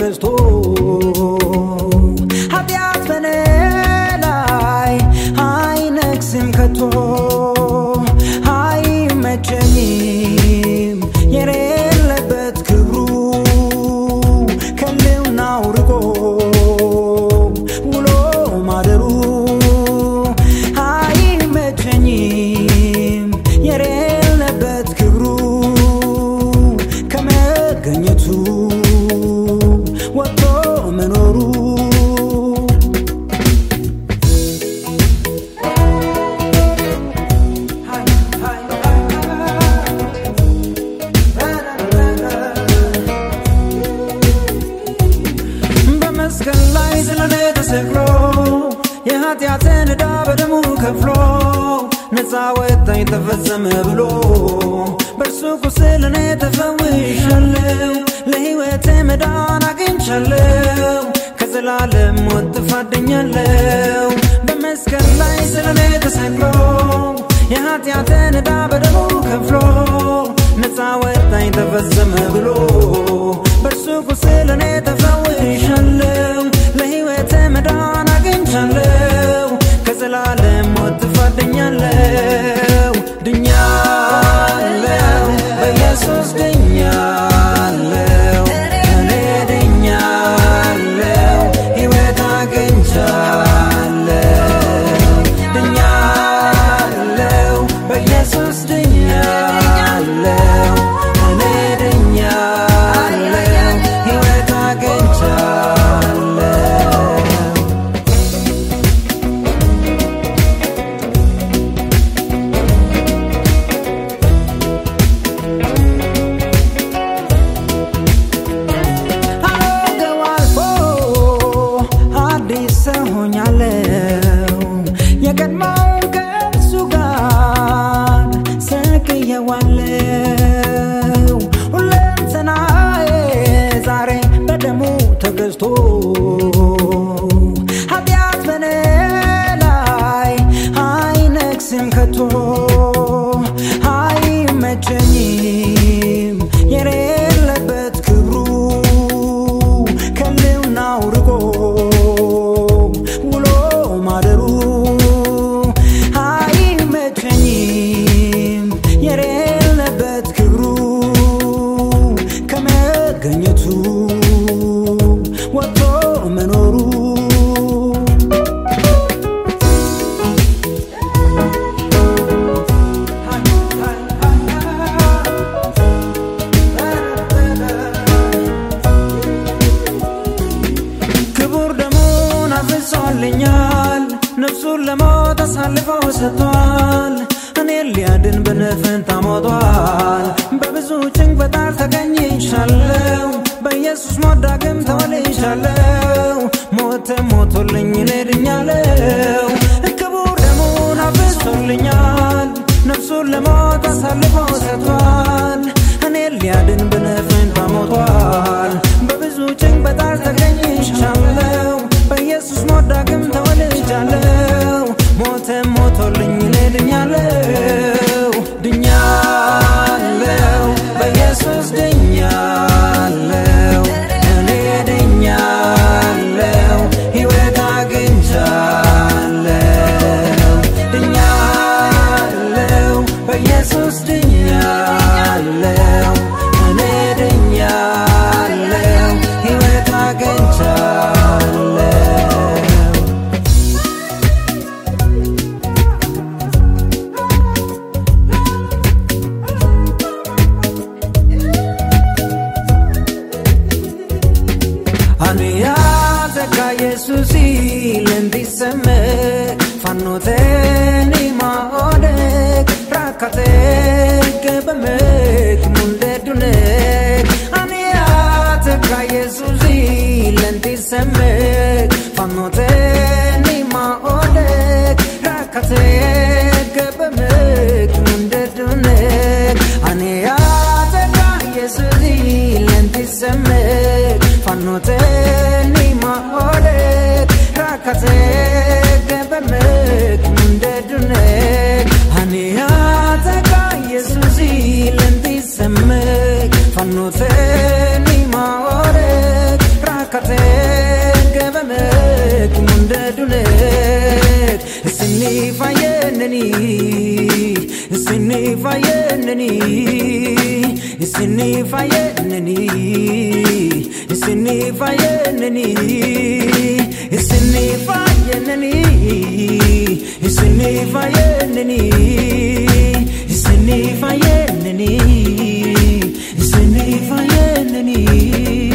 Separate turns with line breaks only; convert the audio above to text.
pierdes. ነፃ ወጣኝ ተፈጸመ ብሎ በእርሱ ቁስል እኔ ተፈውሻለሁ። መዳን አግኝቻለሁ። ከዘላለም ሞት ተፋደኛለሁ በመስቀል ላይ ስለኔ ተሰቅሎ የኃጢአትን ዕዳ በደሙ ከፍሎ ነፃ ወጣኝ ተፈጸመ ብሎ በእርሱ ቁስል እኔ ተፈውሻለሁ። መዳን አግኝቻለሁ። ከዘላለም simkatom. ሊያድን በነፈንታ ሞቷል። በብዙ ጭንቅ በጣር ተገኝቻለሁ። በኢየሱስ ሞት ዳግም ተወልጃለሁ። ሞተ ሞቶልኝ እኔ ድኛለሁ ክቡር ደሙን አፍሶልኛል። ነፍሱን ለሞት አሳልፎ ሰጥቷል። እኔን ሊያድን በነፈንታ ሞቷል። በብዙ ጭንቅ ተገኝቻለሁ። በኢየሱስ ሞት ዳግም ተወልጃለሁ። ሞተም ሞቶልኝ እኔ ni ma ode rakate ke bemet mulde dune. Ani at ka jesus ilenti seme fanote ni ma ode rakate ke bemet mulde dune. Ani at ka jesus ilenti seme fanote ni ma ode rakate ሞቴን ማወረክ ራካቴን ገበመክ ሙንደዱነት እስኒ ፋየነኒ እስኒ ፋየነኒ እስኒ ፋየነኒ እስኒ ፋየነኒ እስኒ ፋየነኒ እስኒ ፋየነኒ እስኒ ፋየነኒ kendini